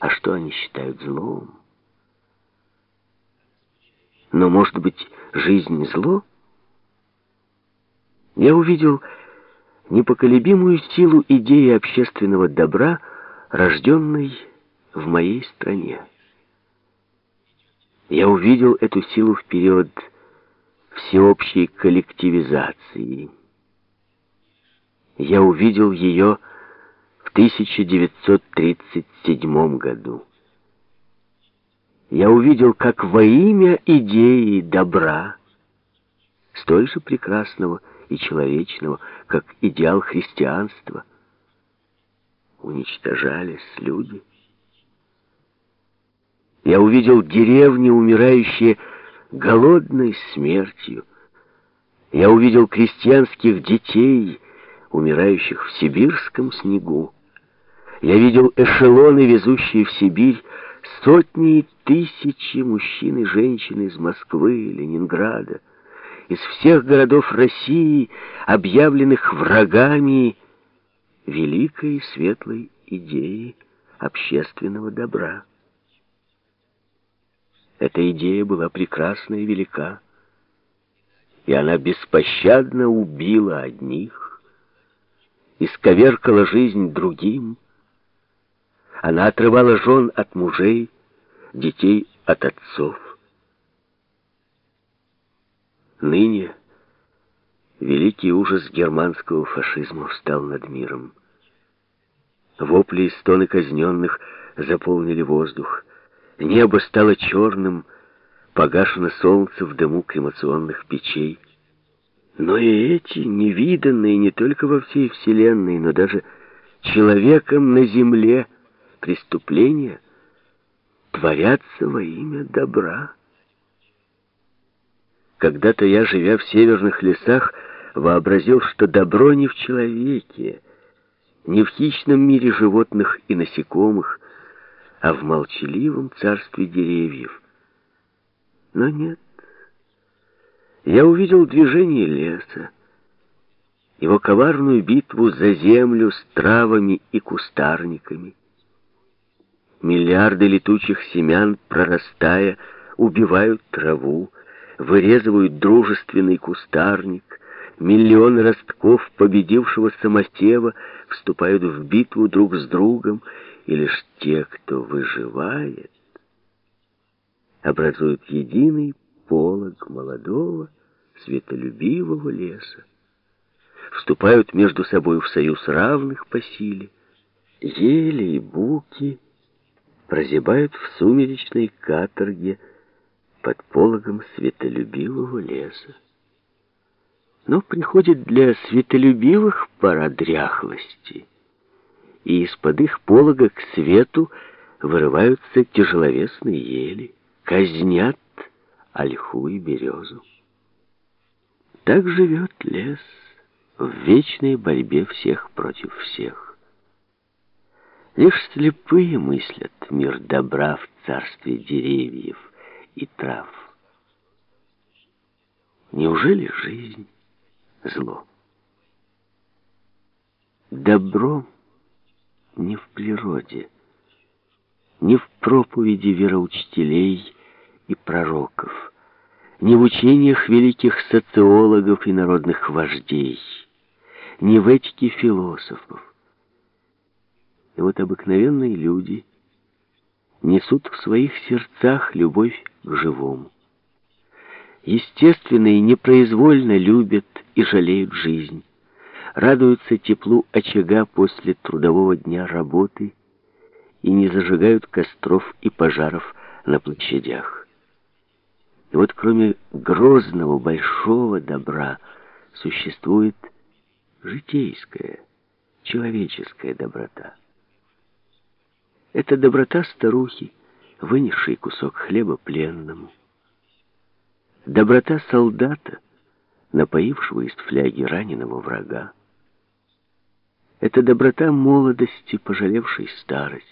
а что они считают злом. Но, может быть, жизнь зло? Я увидел непоколебимую силу идеи общественного добра, рожденной в моей стране. Я увидел эту силу в период всеобщей коллективизации. Я увидел ее 1937 году. Я увидел, как во имя идеи добра, столь же прекрасного и человечного, как идеал христианства, уничтожались люди. Я увидел деревни, умирающие голодной смертью. Я увидел крестьянских детей, умирающих в сибирском снегу. Я видел эшелоны, везущие в Сибирь сотни и тысячи мужчин и женщин из Москвы, Ленинграда, из всех городов России, объявленных врагами великой и светлой идеи общественного добра. Эта идея была прекрасна и велика, и она беспощадно убила одних, исковеркала жизнь другим. Она отрывала жен от мужей, детей от отцов. Ныне великий ужас германского фашизма встал над миром. Вопли и стоны казненных заполнили воздух. Небо стало черным, погашено солнце в дыму кремационных печей. Но и эти, невиданные не только во всей Вселенной, но даже человеком на земле, преступления творятся во имя добра. Когда-то я, живя в северных лесах, вообразил, что добро не в человеке, не в хищном мире животных и насекомых, а в молчаливом царстве деревьев. Но нет. Я увидел движение леса, его коварную битву за землю с травами и кустарниками. Миллиарды летучих семян, прорастая, убивают траву, вырезывают дружественный кустарник, миллионы ростков победившего самосева вступают в битву друг с другом, и лишь те, кто выживает, образуют единый полог молодого, светолюбивого леса, вступают между собой в союз равных по силе, ели и буки прозябают в сумеречной каторге под пологом светолюбивого леса. Но приходит для светолюбивых пора дряхлости — и из-под их полога к свету вырываются тяжеловесные ели, казнят ольху и березу. Так живет лес в вечной борьбе всех против всех. Лишь слепые мыслят мир добра в царстве деревьев и трав. Неужели жизнь зло? Добро не в природе, не в проповеди вероучителей и пророков, не в учениях великих социологов и народных вождей, не в этике философов. И вот обыкновенные люди несут в своих сердцах любовь к живому. Естественно и непроизвольно любят и жалеют жизнь радуются теплу очага после трудового дня работы и не зажигают костров и пожаров на площадях. И вот кроме грозного большого добра существует житейская, человеческая доброта. Это доброта старухи, вынесшей кусок хлеба пленному. Доброта солдата, напоившего из фляги раненого врага. Это доброта молодости, пожалевшей старость.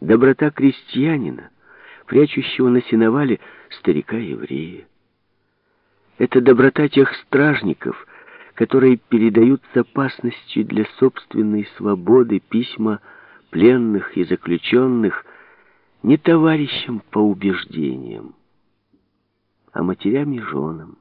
Доброта крестьянина, прячущего на сеновале старика-еврея. Это доброта тех стражников, которые передают с опасностью для собственной свободы письма пленных и заключенных не товарищам по убеждениям, а матерям и женам.